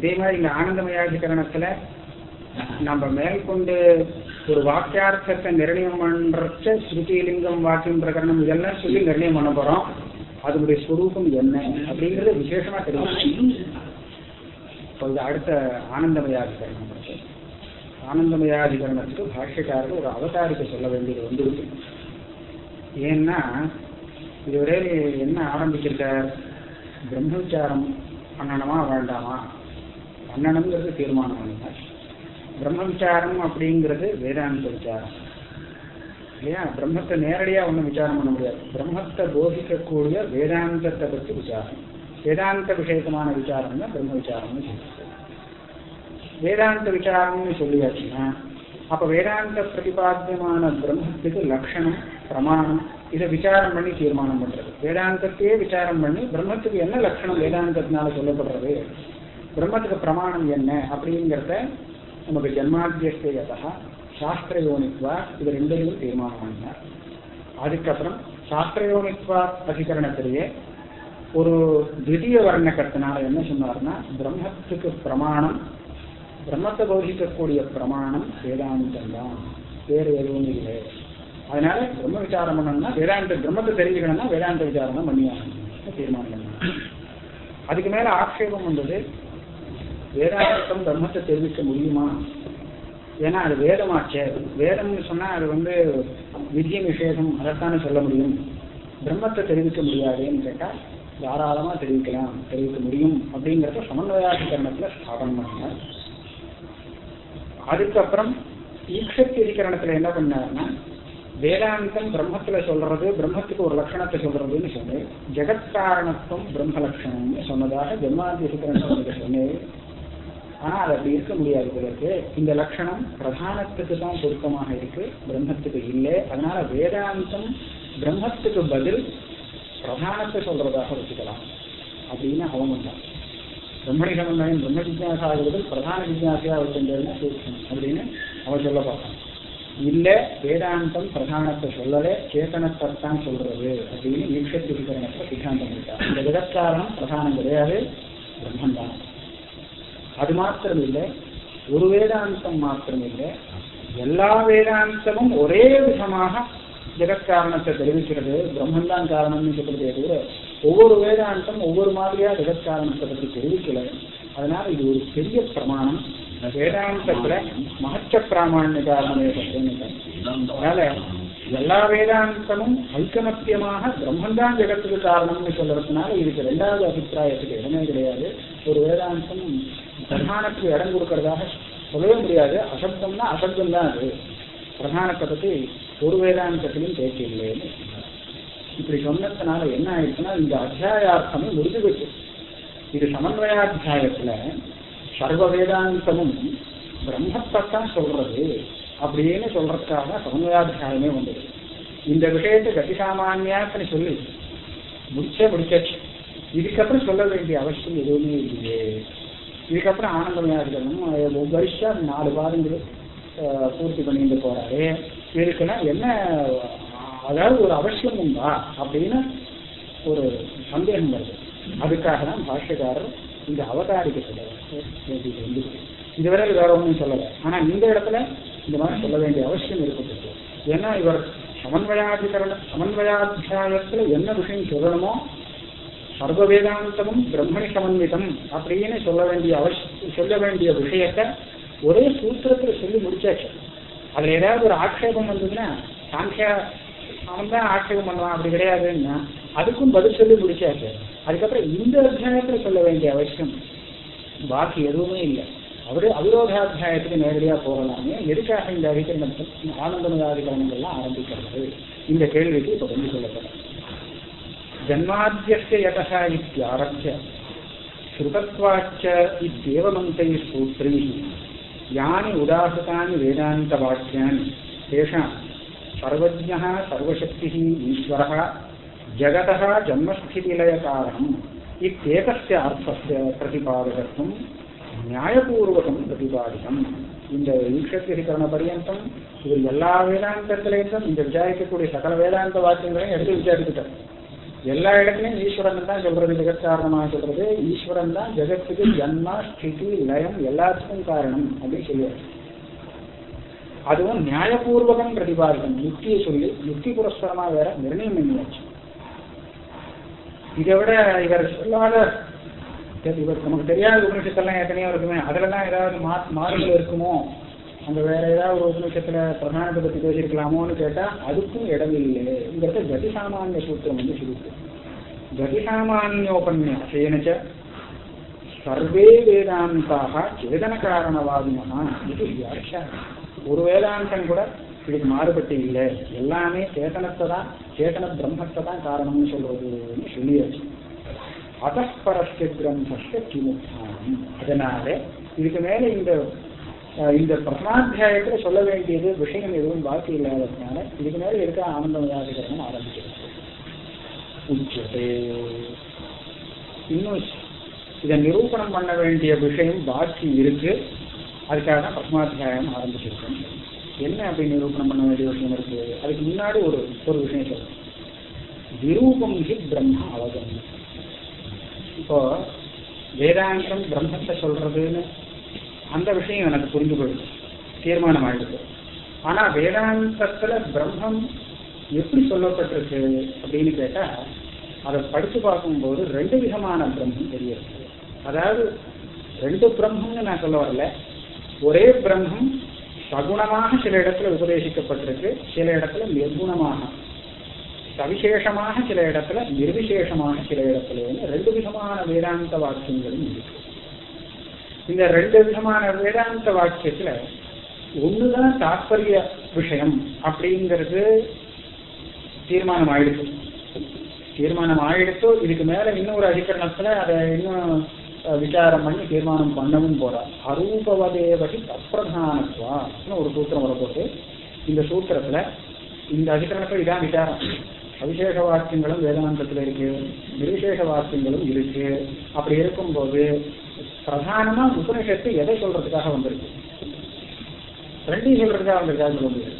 இதே மாதிரி இந்த ஆனந்தமயாதிகரணத்துல நம்ம மேற்கொண்டு ஒரு வாக்கியார்த்தத்தை நிர்ணயம் பண்றச்ச ஸ்ருதிலிங்கம் வாக்கியம் பிரகரணம் இதெல்லாம் சொல்லி நிர்ணயம் பண்ண போறோம். அதனுடைய ஸ்வரூபம் என்ன அப்படிங்கறது விசேஷமா தெரியும் இப்போ இது அடுத்த ஆனந்தமயாதிகரணம் இருக்கு ஆனந்தமயாதிகரணத்துக்கு பாஷ்யக்காரர் ஒரு அவதாரிக்க சொல்ல வேண்டியது வந்துருக்கு. ஏன்னா இதுவரை என்ன ஆரம்பிச்சிருக்கார்? பிரம்மச்சாரம் பண்ணணுமா வேண்டாமா? பண்ணணுங்கிறது தீர்மானம் பண்ணுங்க பிரம்ம விசாரம் அப்படிங்கிறது வேதாந்த விசாரம். இல்லையா? பிரம்மத்தை நேரடியா ஒண்ணும் விசாரம் பண்ண முடியாது. பிரம்மத்தை போதிக்கக்கூடிய வேதாந்தத்தை பற்றி விசாரம். வேதாந்த விஷயமான விசாரம் தான் பிரம்ம விசாரம்னு சொல்லுது. வேதாந்த விசாரம்னு சொல்லியாச்சுன்னா அப்ப வேதாந்த பிரதிபாத்தியமான பிரம்மத்துக்கு லட்சணம் பிரமாணம் இதை விசாரம் பண்ணி தீர்மானம் பண்றது. வேதாந்தத்தையே விசாரம் பண்ணி பிரம்மத்துக்கு என்ன லட்சணம் வேதாந்தத்தினால சொல்லப்படுறது? பிரம்மத்துக்கு பிரமாணம் என்ன அப்படிங்கிறத நமக்கு ஜென்மாத்தியஸ்தேயதா சாஸ்திர யோனித்வா இது ரெண்டையும் தீர்மானம் பண்ணார் அதுக்கப்புறம் சாஸ்திர யோனித்வா அதிகரணத்திலேயே ஒரு திடீய வர்ணக்கத்தினால என்ன சொன்னார்னா பிரம்மத்துக்கு பிரமாணம் பிரம்மத்தை போதிக்கக்கூடிய பிரமாணம் வேதாந்தம் தான் வேறு எதுவும் இல்லை. அதனால பிரம்ம விசாரம் பண்ணணும்னா வேதாந்த பிரம்மத்தை தெரிஞ்சுக்கணும்னா வேதாந்த விசாரம் தான் பண்ணியாகணும். தீர்மானம் பண்ணணும். அதுக்கு மேல ஆட்சேபம் வந்தது வேதாந்தம் பிரம்மத்தை தெரிவிக்க முடியுமா? ஏன்னா அது வேதமாச்சே. வேதம்னு சொன்னா அது வந்து வித்ய நிஷேதம் அதைத்தானே சொல்ல முடியும். பிரம்மத்தை தெரிவிக்க முடியாதுன்னு கேட்டா தாராளமா தெரிவிக்கலாம் தெரிவிக்க முடியும் அப்படிங்கிறத சமன்வயாதிகரணத்துல ஸ்தாபனம் பண்ணார். அதுக்கப்புறம் ஈக்ஷத்திகரணத்துல என்ன பண்ணாருன்னா வேதாந்தம் பிரம்மத்துல சொல்றது பிரம்மத்துக்கு ஒரு லட்சணத்தை சொல்றதுன்னு சொன்னேன். ஜெகத்காரணத்துவம் பிரம்ம லட்சணம்னு சொன்னதாக ஜென்மாதிகரணத்தை சொன்னேன். ஆனா அது அப்படி இருக்க முடியாது பிறகு. இந்த லட்சணம் பிரதானத்துக்கு தான் பொருத்தமாக இருக்கு. பிரம்மத்துக்கு இல்லை. அதனால வேதாந்தம் பிரம்மத்துக்கு பதில் பிரதானத்தை சொல்றதாக வச்சுக்கலாம். அப்படின்னு அவன் வந்தான் பிரம்மணி சமன்வயம் பிரம்ம பிரதான ஜிஜாசையா வச்சிருந்ததுன்னா சூக்ஷம் அப்படின்னு அவன் சொல்ல பார்த்தான். இல்ல வேதாந்தம் பிரதானத்தை சொல்லல. சேத்தனத்தைத்தான் சொல்றது அப்படின்னு ஈக்ஷத்திகரணத்தை சித்தாந்தம் இருக்கா இந்த விதக்காரணம் பிரதானம் கிடையாது. பிரம்மன் தான் அது மாத்திரம் இல்லை ஒரு வேதாந்தம் மாத்திரம் இல்லை எல்லா வேதாந்தமும் ஒரே விதமாக ஜெகத்காரணத்தை தெரிவிக்கிறது. பிரம்மந்தான் காரணம்னு சொல்றதே தவிர ஒவ்வொரு வேதாந்தம் ஒவ்வொரு மாதிரியா ஜெகத்காரணத்தை பற்றி தெரிவிக்கல. அதனால இது ஒரு பெரிய பிரமாணம். வேதாந்தத்துல மகச்ச பிராமணிய காரணமே அதனால எல்லா வேதாந்தமும் ஐக்கமத்தியமாக பிரம்மந்தான் ஜெகத்துக்கு காரணம்னு சொல்றதுனால இதுக்கு ரெண்டாவது அபிப்பிராயத்துக்கு இடமே கிடையாது. ஒரு வேதாந்தம் பிரதானத்துக்கு இடம் கொடுக்கறதாக சொல்லவே முடியாது. அசப்தம்னா அசப்தம் தான் அது. பிரதானத்தை பத்தி ஒரு வேதாந்தத்திலும் பேச்சு இப்படி சொன்னதுனால என்ன ஆயிடுச்சுன்னா இந்த அத்தியாயார்த்தமே முடிஞ்சு போச்சு. இது சமன்வயாத்தியாயத்துல சர்வ வேதாந்தமும் பிரம்மத்தைத்தான் சொல்றது அப்படின்னு சொல்றதுக்காக சமன்வயாத்தியாயமே வந்தது இந்த விஷயத்தை கதி சாமானியாக்கன்னு சொல்லி முடிச்சே முடிச்சாச்சு. இதுக்கப்புறம் சொல்ல வேண்டிய அவசியம் எதுவுமே இல்லையே. இதுக்கப்புறம் ஆனந்த விநாயகரும் ஒவ்வொரு வருஷம் நாலு வாரங்கள் பூர்த்தி பண்ணிட்டு போறாரு. இதுக்குன்னா என்ன அதாவது ஒரு அவசியம் உண்டா அப்படின்னு ஒரு சந்தேகம் வருது. அதுக்காக தான் பாஷ்யக்காரர் இந்த அவதாரிக்க சொல்ல வந்து இதுவரை வேற ஒன்றும் சொல்லலை. ஆனா இந்த இடத்துல இந்த மாதிரி சொல்ல வேண்டிய அவசியம் ஏற்பட்டு ஏன்னா இவர் சமன்வயாதிகரண சமன்வயாத்தியாயத்துல என்ன விஷயம் சொல்லணுமோ சர்வ வேதாந்தமும் பிரம்மணி சமன்விதம் அப்படின்னு சொல்ல வேண்டிய அவசியம் சொல்ல வேண்டிய விஷயத்த ஒரே சூத்திரத்துல சொல்லி முடிச்சாச்சு. அதுல ஏதாவது ஒரு ஆட்சேபம் வந்ததுன்னா சாங்கியா அவன் தான் ஆட்சேபம் பண்ணுவான் அப்படி கிடையாதுன்னா அதுக்கும் பதில் சொல்லி முடிச்சாச்சு. அதுக்கப்புறம் இந்த அத்தியாயத்துல சொல்ல வேண்டிய அவசியம் பாக்கி எதுவுமே இல்லை. அவரு அவிரோதாத்தியாயத்துக்கு நேரடியா போகலாமே. எதுக்காக இந்த அதிகரணத்தில் ஆனந்தமதாதிகரணங்கள்லாம் ஆரம்பிக்கிறது? இந்த கேள்விக்கு இப்ப கொண்டு சொல்லப்படும். జన్మాద్యస్య యత ఇత్యారభ్య శృతత్వాచ ఇదేవమంతై సూత్రై యాని ఉదాహృతాన్ని వేదాంతవాక్యాన్ని తేషాం. సర్వజ్ఞ సర్వశక్తి ఈశ్వర జగత జన్మస్థితిలయకారం ఇత్యేకస్య అర్థస్ ప్రతిపాదకత్వం న్యాయపూర్వకం ప్రతిపాదితం. இந்த ஈஷத்திகரண பரியந்தம் இவர் எல்லா வேதாந்தத்திலேயும் இந்த விசாரிக்கக்கூடிய சகல வேதாந்த வாக்கியங்களையும் எடுத்து விசாரித்துட்டார் எல்லா இடத்துலையும் ஈஸ்வரன் தான் சொல்றது ஜெகத் சொல்றது. ஈஸ்வரன் தான் ஜெகத்துக்கு ஜன்மா ஸ்திதி லயம் எல்லாத்துக்கும் காரணம் அப்படின்னு சொல்லுவார். அதுவும் நியாயபூர்வகம் பிரதிபாதம் யுக்தியை சொல்லி யுக்தி புரஸ்கரமா வேற நிர்ணயம் பண்ணியாச்சு. இதை விட இவர் சொல்லாத இவர் நமக்கு தெரியாத உபனிஷத்தெல்லாம் எத்தனையோ இருக்குமே. அதுலலாம் ஏதாவது மா மாறுதல் இருக்குமோ? அங்க வேற ஏதாவது ஒரு உபநிஷத்துல பிரதானத்தை பத்தி பேசியிருக்கலாமோன்னு கேட்டா அதுக்கும் இடம் இல்லைங்கிறத கதிசாமானிய சூத்திரம் வந்து சொல்லிருக்கு கதிசாமானியோபன்யாசேனச்ச சர்வே வேதாந்தாக சேதன காரணவாதினா இது வியாக்கியா ஒரு வேதாந்தம் கூட இதுக்கு மாறுபட்டு இல்லை. எல்லாமே சேதனத்தை தான் சேதன பிரம்மத்தை தான் காரணம்னு சொல்றதுன்னு சொல்லியாச்சு. அதஸ்பரஸ்ய பிரம்மஸ்ய கிமுத்தானம் அதனால இதுக்கு மேல இந்த இந்த பிரசனாத்தியாயத்துல சொல்ல வேண்டியது விஷயம் எதுவும் பாக்கி இல்லாததுனால இதுக்கு மேல இருக்க ஆனந்த யாதிகரன் ஆரம்பிக்கிறது. உச்சதே இன்னும் இதை நிரூபணம் பண்ண வேண்டிய விஷயம் பாக்கி இருக்கு. அதுக்காக தான் பிரசனாத்தியாயம் ஆரம்பிச்சிருக்கோம். என்ன அப்படி நிரூபணம் பண்ண வேண்டிய விஷயம் இருக்கு? அதுக்கு முன்னாடி ஒரு ஒரு விஷயம் சொல்றேன். விரூபம் ஹி பிரம்ம அவகமம் இப்போ வேதாந்தம் பிரம்மத்தை சொல்றதுன்னு அந்த விஷயம் எனக்கு புரிந்து கொள்ளும் தீர்மானம் ஆயிடுது ஆனா வேதாந்தத்துல பிரம்மம் எப்படி சொல்லப்பட்டிருக்கு அப்படின்னு கேட்டா அதை படித்து பார்க்கும்போது ரெண்டு விதமான பிரம்மம் தெரியுது. அதாவது ரெண்டு பிரம்மம்னு நான் சொல்ல வரல. ஒரே பிரம்மம் சகுணமாக சில இடத்துல உபதேசிக்கப்பட்டிருக்கு சில இடத்துல நிர்குணமாக. சவிசேஷமாக சில இடத்துல நிர்விசேஷமாக சில இடத்துல. ரெண்டு விதமான வேதாந்த வாக்கியங்களும் இருக்கு. இந்த ரெண்டு விதமான வேதாந்த வாக்கியத்துல ஒண்ணுதான் தாற்பரிய விஷயம் அப்படிங்கிறது தீர்மானம் ஆயிடுச்சு தீர்மானம் ஆயிடுத்து இதுக்கு மேல இன்னொரு அதிகரணத்துல அதை இன்னும் விசாரம் பண்ணி தீர்மானம் பண்ணவும் போறா அரூபவதேவகி அப்பிரதானத்துவா ஒரு சூத்திரம் வரப்போட்டு இந்த சூத்திரத்துல இந்த அதிகரணத்துல இதான் விசாரம். அவிசேஷ வாக்கியங்களும் வேதாந்தத்துல இருக்கு நிர்விசேஷ வாக்கியங்களும் இருக்கு. அப்படி இருக்கும்போது பிரதானமா உபனிஷத்து எதை சொல்றதுக்காக வந்திருக்கு? ரெண்டையும் சொல்றதுக்காக வந்திருக்காக சொல்ல முடியாது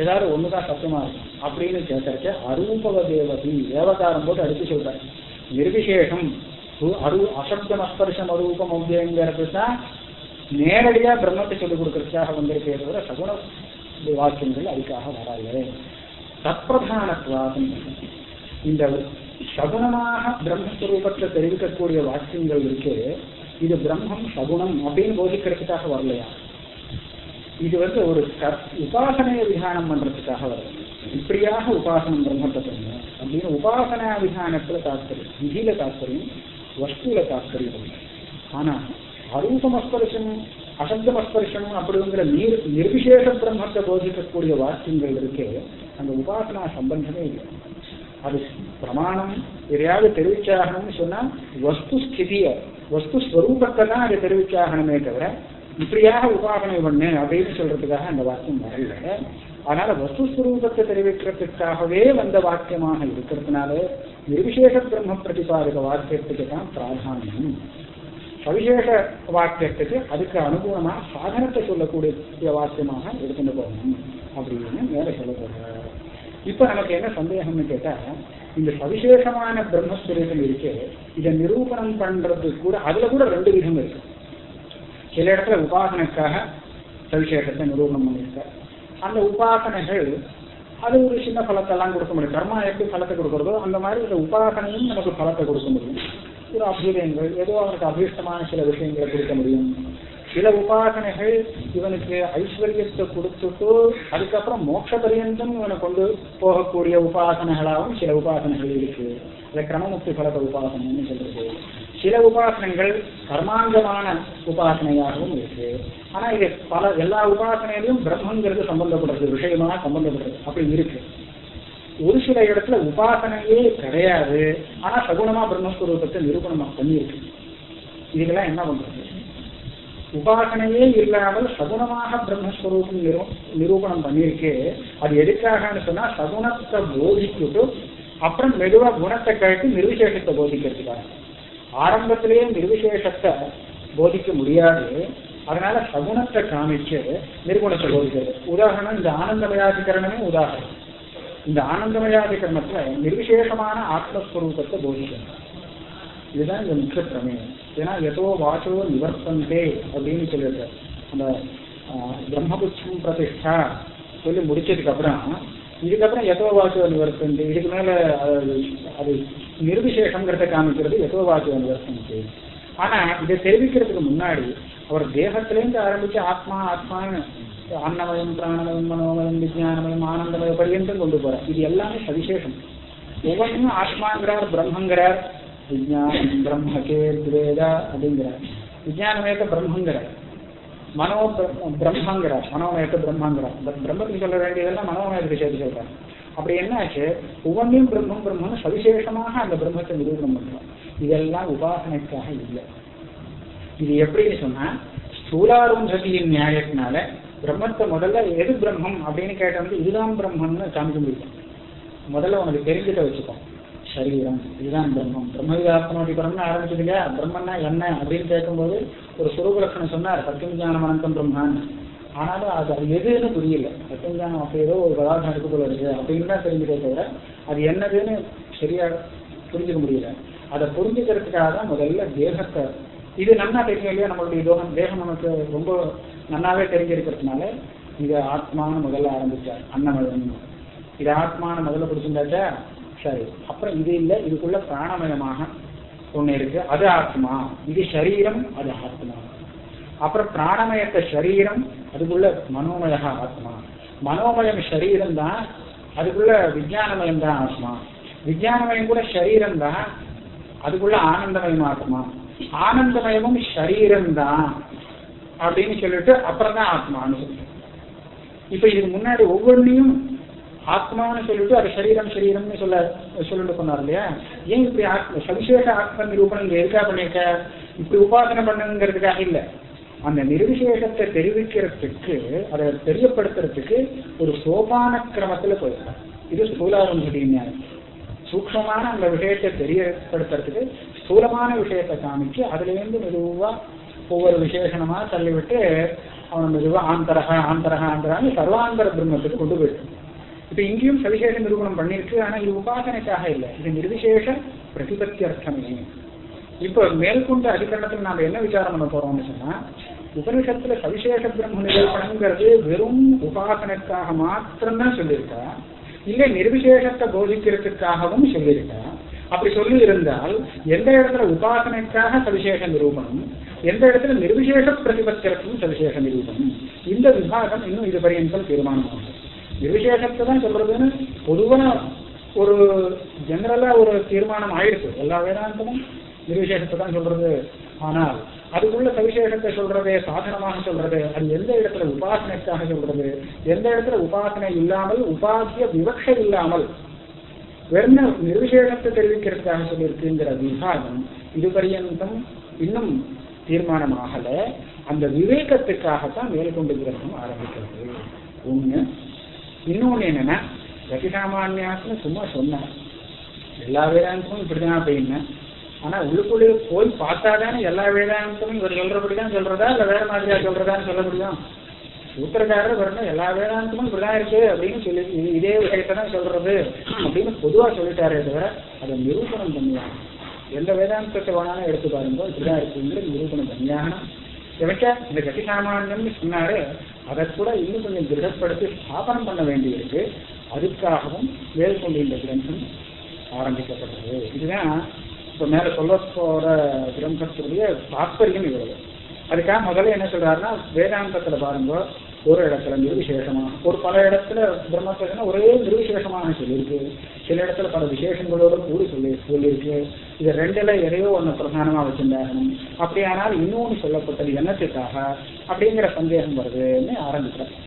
ஏதாவது ஒண்ணுதான் சத்தியமா இருக்கும். அப்படின்னு கேட்கறச்ச அரூபவ தேவதி தேவதாரம் போட்டு அடுத்து சொல்றேன் நிர்விசேஷம். அரு அசப்தம் அஸ்பர்ஷம் அரூபம் அப்படிங்கிறது தான் நேரடியா பிரம்மத்தை சொல்லிக் கொடுக்கறதுக்காக வந்திருக்கே தவிர சகுண வாக்கியங்கள் அதுக்காக வராது. தற்பிரதானத்துவாதம் இந்த சகுணமாக பிரம்மஸ்வரூபத்தை தெரிவிக்கக்கூடிய வாக்கியங்கள் இருக்கு. இது பிரம்மம் சகுணம் அப்படின்னு போதிக்கிறதுக்காக வரலையா? இது வந்து ஒரு உபாசனைய விதானம் பண்றதுக்காக வருது இப்படியாக உபாசனம் பிரம்மத்தை பண்ணும் அப்படின்னு உபாசனா விதானத்துல தாத்பரியம் விதியில தாத்பரியம் வஸ்துல தாத்பரியம் ஆனா அரூபமஸ்பரிசம் அசப்தமஸ்பர்ஷம் அப்படிங்கிற நீர் நிர்விசேஷ பிரம்மத்தை போதிக்கக்கூடிய வாக்கியங்கள் இருக்கு அந்த உபாசனா சம்பந்தமே இல்லை. அது பிரமாணம் எதையாவது தெரிவிச்சாகணும்னு சொன்னா வஸ்து ஸ்திதியை வஸ்து ஸ்வரூபத்தை தான் அதை தெரிவிச்சாகணுமே தவிர இப்படியாக உபாசனை பண்ணு அப்படின்னு சொல்றதுக்காக அந்த வாக்கியம் வரல. அதனால வஸ்து ஸ்வரூபத்தை தெரிவிக்கிறதுக்காகவே வந்த வாக்கியமாக இருக்கிறதுனால நிர்விசேஷ பிரம்ம பிரதிபாதக வாக்கியத்துக்கு தான் பிராதானியம். சவிசேஷ வாக்கியத்துக்கு அதுக்கு அனுகூலமாக சாதனத்தை சொல்லக்கூடிய வாக்கியமாக எடுத்துட்டு போகணும் அப்படின்னு மேல சொல்ல போற இப்ப நமக்கு என்ன சந்தேகம்னு கேட்டா இந்த சவிசேஷமான பிரம்மஸ்வரூபம் இருக்கு. இதை நிரூபணம் பண்றது கூட அதுல கூட ரெண்டு விதம் இருக்கு. சில இடத்துல உபாசனைக்காக சவிசேஷத்தை நிரூபணம் பண்ணியிருக்க அந்த உபாசனைகள் அது ஒரு சின்ன பலத்தெல்லாம் கொடுக்க முடியும். கர்மா எப்படி பலத்தை கொடுக்கறதோ அந்த மாதிரி இந்த உபாசனையும் நமக்கு பலத்தை கொடுக்க முடியும். ஒரு அபியுதயங்கள் ஏதோ அவனுக்கு அபிஷ்டமான சில விஷயங்களை கொடுக்க முடியும். சில உபாசனைகள் இவனுக்கு ஐஸ்வர்யத்தை கொடுத்துட்டு அதுக்கப்புறம் மோட்ச பரியந்தம் இவனை கொண்டு போகக்கூடிய உபாசனைகளாகவும் சில உபாசனைகள் இருக்கு. இந்த கிரமமுக்தி பலத உபாசனைன்னு சொல்றது. சில உபாசனைகள் கர்மாங்கமான உபாசனையாகவும் இருக்கு. ஆனா இது பல எல்லா உபாசனையிலும் பிரம்மங்கிறது சம்பந்தப்படுறது விஷயமா சம்பந்தப்படுறது. அப்படி இருக்கு. ஒரு சில இடத்துல உபாசனையே கிடையாது. ஆனா சகுணமா பிரம்மஸ்வரூபத்தை நிரூபணமா பண்ணியிருக்கு. இதுக்கெல்லாம் என்ன பண்றது? உபாசனையே இல்லாமல் சகுணமாக பிரம்மஸ்வரூபம் நிரூ நிரூபணம் பண்ணியிருக்கே. அது எதுக்காகன்னு சொன்னா சகுணத்தை போதிச்சுட்டு அப்புறம் மெதுவா குணத்தை கழித்து நிர்விசேஷத்தை போதிக்கிறதுக்காக. ஆரம்பத்திலேயே நிர்விசேஷத்தை போதிக்க முடியாது. அதனால சகுணத்தை காமிச்சு நிர்குணத்தை போதிக்கிறது. உதாரணம் இந்த ஆனந்தமயாதிகரணமே உதாரணம். இந்த ஆனந்தமயாதிகரணத்துல நிர்விசேஷமான ஆத்மஸ்வரூபத்தை போதிக்கிறார் இதுதான் இந்த முக்கிய பிரமேயம். ஏன்னா எதோ வாசோ நிவர்த்தந்தே அப்படின்னு சொல்லியிருக்காரு. அந்த ஆஹ், பிரதிஷ்டா சொல்லி முடிச்சதுக்கு அப்புறம் இதுக்கப்புறம் எதோ வாசோ நிவர்த்தந்தே இதுக்கு மேல அது அது நிர்விசேஷங்கிறத காமிக்கிறது எதோ வாசோ நிவர்த்தந்தே. ஆனா இதை தெரிவிக்கிறதுக்கு முன்னாடி அவர் தேகத்திலேருந்து ஆரம்பிச்சு ஆத்மா ஆத்மான்னு அன்னமயம் பிராணமயம் மனோமயம் விஜயானமயம் ஆனந்தமயம் பரியந்தம் கொண்டு போறார். இது எல்லாமே சவிசேஷம். ஒவ்வொன்றும் ஆத்மாங்கிறார் பிரம்மங்கிறார் விஜயானம் பிரம்ம துவேதா அப்படிங்கிறார் விஜயானமயத்த பிரம்மங்கிறார் மனோ பிர- பிரம்மங்கிறார் மனோமயத்த பிரம்மங்கிறார் பட் பிரம்மத்துக்கு சொல்ல வேண்டியதெல்லாம் மனோமயத்துக்கு சேர்த்து சொல்றார். அப்படி என்னாச்சு? ஒவ்வொன்றையும் பிரம்மம் பிரம்மன்னு சவிசேஷமாக அந்த பிரம்மத்தை நிரூபணம் பண்றோம். இதெல்லாம் உபாசனைக்காக இல்லை. இது எப்படின்னு சொன்னா ஸ்தூலாருந்ததியின் நியாயத்தினால பிரம்மத்தை முதல்ல எது பிரம்மம் அப்படின்னு கேட்ட வந்து இதுதான் பிரம்மம்னு காமிக்க முடியும். முதல்ல உனக்கு தெரிஞ்சுக்க வச்சுக்கோ. சரீரம். இதுதான் பிரம்மம் பிரம்மவிதாத்மனோடி பிரம்மன் ஆரம்பிச்சது இல்லையா பிரம்மன்னா என்ன அப்படின்னு கேட்கும்போது ஒரு சுரூபலட்சணம் சொன்னார் சத்தியம் ஞானம் அனந்தம் பிரம்மான். ஆனாலும் அது அது எதுன்னு புரியல. சத்தியம் ஞானம் அப்படி ஏதோ ஒரு பதார்த்தம் இருக்கு போல இருக்கு. அப்படின்னு தான் தெரிஞ்சுக்கே தவிர அது என்னதுன்னு சரியா புரிஞ்சுக்க முடியல. அதை புரிஞ்சுக்கிறதுக்காக தான் முதல்ல தேகத்தை இது நன்னா தெரியும் இல்லையா? நம்மளுடைய தோகம் தேகம் நமக்கு ரொம்ப நன்னாவே தெரிஞ்சிருக்கிறதுனால இது ஆத்மான்னு முதல்ல ஆரம்பிச்சார். அன்னமழன் இது ஆத்மான்னு முதல்ல பிடிச்சிருந்தாச்சா? சரி. அப்புறம் இது இல்லை இதுக்குள்ள பிராணமயமாக ஒண்ணு இருக்கு. அது ஆத்மா. இது சரீரம் அது ஆத்மா. அப்புறம் பிராணமயத்த சரீரம் அதுக்குள்ள மனோமய ஆத்மா. மனோமயம் சரீரம் தான் அதுக்குள்ள விஜயானமயம் தான் ஆத்மா. விஜயானமயம் கூட சரீரம் தான் அதுக்குள்ள ஆனந்தமயம் ஆத்மா. ஆனந்தமயமும் சரீரம் தான் அப்படின்னு சொல்லிட்டு அப்புறம் தான் ஆத்மான்னு சொல்லுவோம் இப்ப இதுக்கு முன்னாடி ஒவ்வொன்றையும் ஆத்மான்னு சொல்லிட்டு அது சரீரம் சரீரம்னு சொல்ல சொல்லிட்டு சொன்னார் இல்லையா? ஏன் இப்படி ஆத்ம சவிசேஷ ஆத்ம நிரூபணம் இங்க எதுக்காக பண்ணிருக்க இப்படி உபாசனை பண்ணுங்கிறதுக்காக இல்லை. அந்த நிர்விசேஷத்தை தெரிவிக்கிறதுக்கு அதை தெரியப்படுத்துறதுக்கு ஒரு சோபான கிரமத்துல போயிருக்கார். இது ஸ்தூலாரம் ஞானம் சூக்ஷமான அந்த விஷயத்தை தெரியப்படுத்துறதுக்கு ஸ்தூலமான விஷயத்தை காமிச்சு அதுல இருந்து மெதுவா ஒவ்வொரு விசேஷனமா தள்ளிவிட்டு அவன் மெதுவா ஆந்தரக ஆந்தரக ஆந்தரான்னு சர்வாந்தர பிரம்மத்துக்கு கொண்டு போயிட்டு இப்ப இங்கேயும் சவிசேஷ நிரூபணம் பண்ணிருக்கு ஆனா இது உபாசனைக்காக இல்லை. இது நிர்விசேஷ பிரதிபத்தி அர்த்தமே இப்ப மேற்கொண்ட அதிகரணத்துல நாம என்ன விசாரம் பண்ண போறோம்னு சொன்னா உபனிஷத்துல சவிசேஷ பிரம்ம நிரூபணங்கிறது வெறும் உபாசனைக்காக மாத்திரம்தான் சொல்லியிருக்கா. இல்ல நிர்விசேஷத்தை போதிக்கிறதுக்காகவும் சொல்லியிருக்கா. அப்படி சொல்லி இருந்தால் எந்த இடத்துல உபாசனைக்காக சவிசேஷ நிரூபணம் எந்த இடத்துல நிர்விசேஷ பிரதிபத்திரத்தும் சவிசேஷ நிரூபணம் இந்த விபாகம் இன்னும் இது பரியந்தம் தீர்மானமாகும் நிர்விசேஷத்தை தான் சொல்றதுன்னு பொதுவா ஒரு ஜெனரலா ஒரு தீர்மானம் ஆயிடுச்சு எல்லா வேதாந்தமும் நிர்விசேஷத்தை தான் சொல்றது. ஆனால் அதுக்குள்ள சவிசேஷத்தை சொல்றதே சாதனமாக சொல்றது அது எந்த இடத்துல உபாசனைக்காக சொல்றது எந்த இடத்துல உபாசனை இல்லாமல் உபாசிய விவக்ஷ இல்லாமல் வெறும் நிர்விசேஷத்தை தெரிவிக்கிறதுக்காக சொல்லியிருக்குங்கிற விவாதம் இது பரியந்தம் இன்னும் தீர்மானமாகல. அந்த விவேகத்துக்காகத்தான் மேற்கொண்டு கிரகம் ஆரம்பிக்கிறது. ஒண்ணு இன்னொன்னு என்னன்னா ரசிகாமான்யாசன சும்மா சொன்னேன் எல்லா வேதாந்தமும் இப்படிதான் அப்படின்னு ஆனா உள்ளுக்குள்ளே போய் பார்த்தாதானே எல்லா வேதாந்தமும் இவர் சொல்றபடிதான் சொல்றதா இல்ல வேற மாதிரியா சொல்றதான்னு சொல்ல முடியும்? சூத்திரக்காரர் வரணும் எல்லா வேதாந்தமும் இப்படிதான் இருக்கு அப்படின்னு சொல்லி இதே விஷயத்தை தான் சொல்றது அப்படின்னு பொதுவா சொல்லிட்டாரே தவிர அதை நிரூபணம் பண்ணுவாங்க எந்த வேதாந்தத்தை வேணாலும் எடுத்து பாருங்க இப்படிதான் இருக்குங்கிறது நிரூபணம் பண்ணியாகணும். எவச்சா இந்த கட்டி சாமானியம்னு சொன்னாரு அதை கூட இன்னும் கொஞ்சம் திருடப்படுத்தி ஸ்தாபனம் பண்ண வேண்டியிருக்கு. அதுக்காகவும் மேற்கொண்டு இந்த கிரந்தம் ஆரம்பிக்கப்பட்டது. இதுதான் இப்போ மேலே சொல்ல போகிற கிரந்தத்துடைய தாற்பயம் இவ்வளவு. அதுக்காக முதல்ல என்ன சொல்றாருன்னா வேதாந்தத்தில் பாருங்க ஒரு இடத்துல நிர்விசேஷமா ஒரு பல இடத்துல பிரம்மசேஷனா ஒரே நிர்விசேஷமான சொல்லியிருக்கு. சில இடத்துல பல விசேஷங்களோட கூடி சொல்லி சொல்லியிருக்கு. இது ரெண்டுல எதையோ ஒன்று பிரதானமா வச்சிருந்தாகணும். அப்படியானால் இன்னொன்று சொல்லப்பட்டது என்னத்துக்காக? அப்படிங்கிற சந்தேகம் வருதுன்னு ஆரம்பிக்கிறேன்.